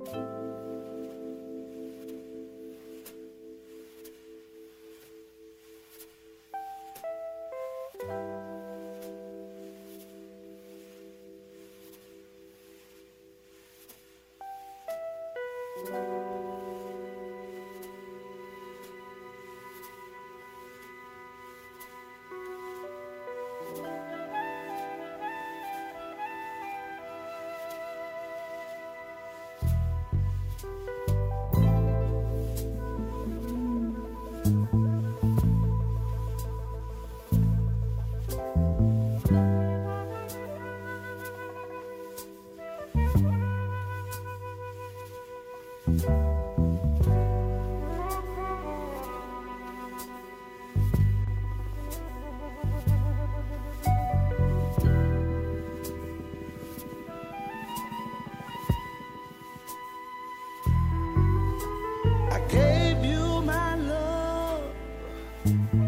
I I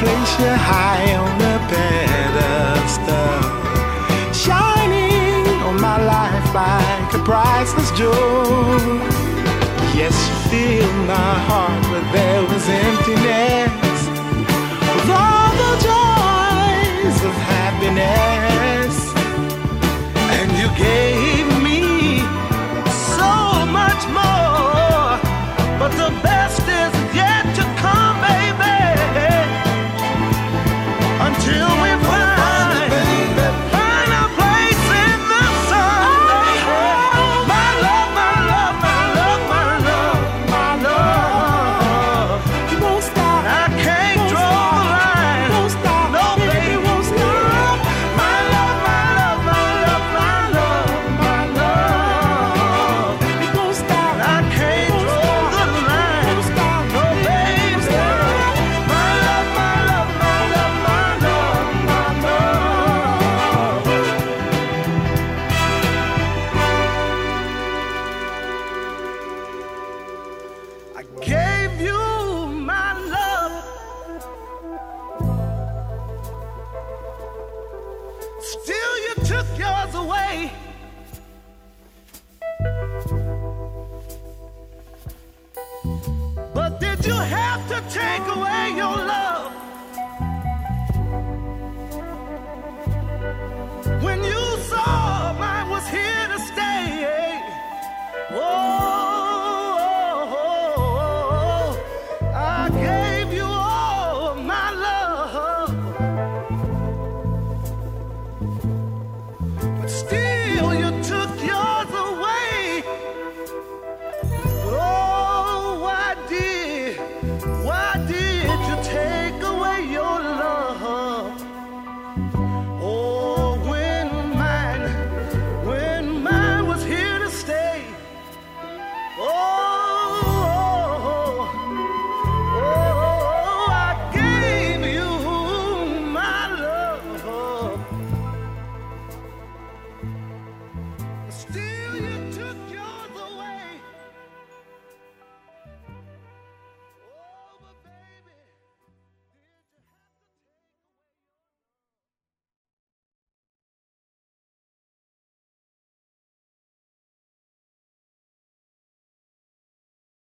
place you high on a pedestal. Shining on my life like a priceless jewel. Yes, you filled my heart where there was emptiness. till you have to take away your love.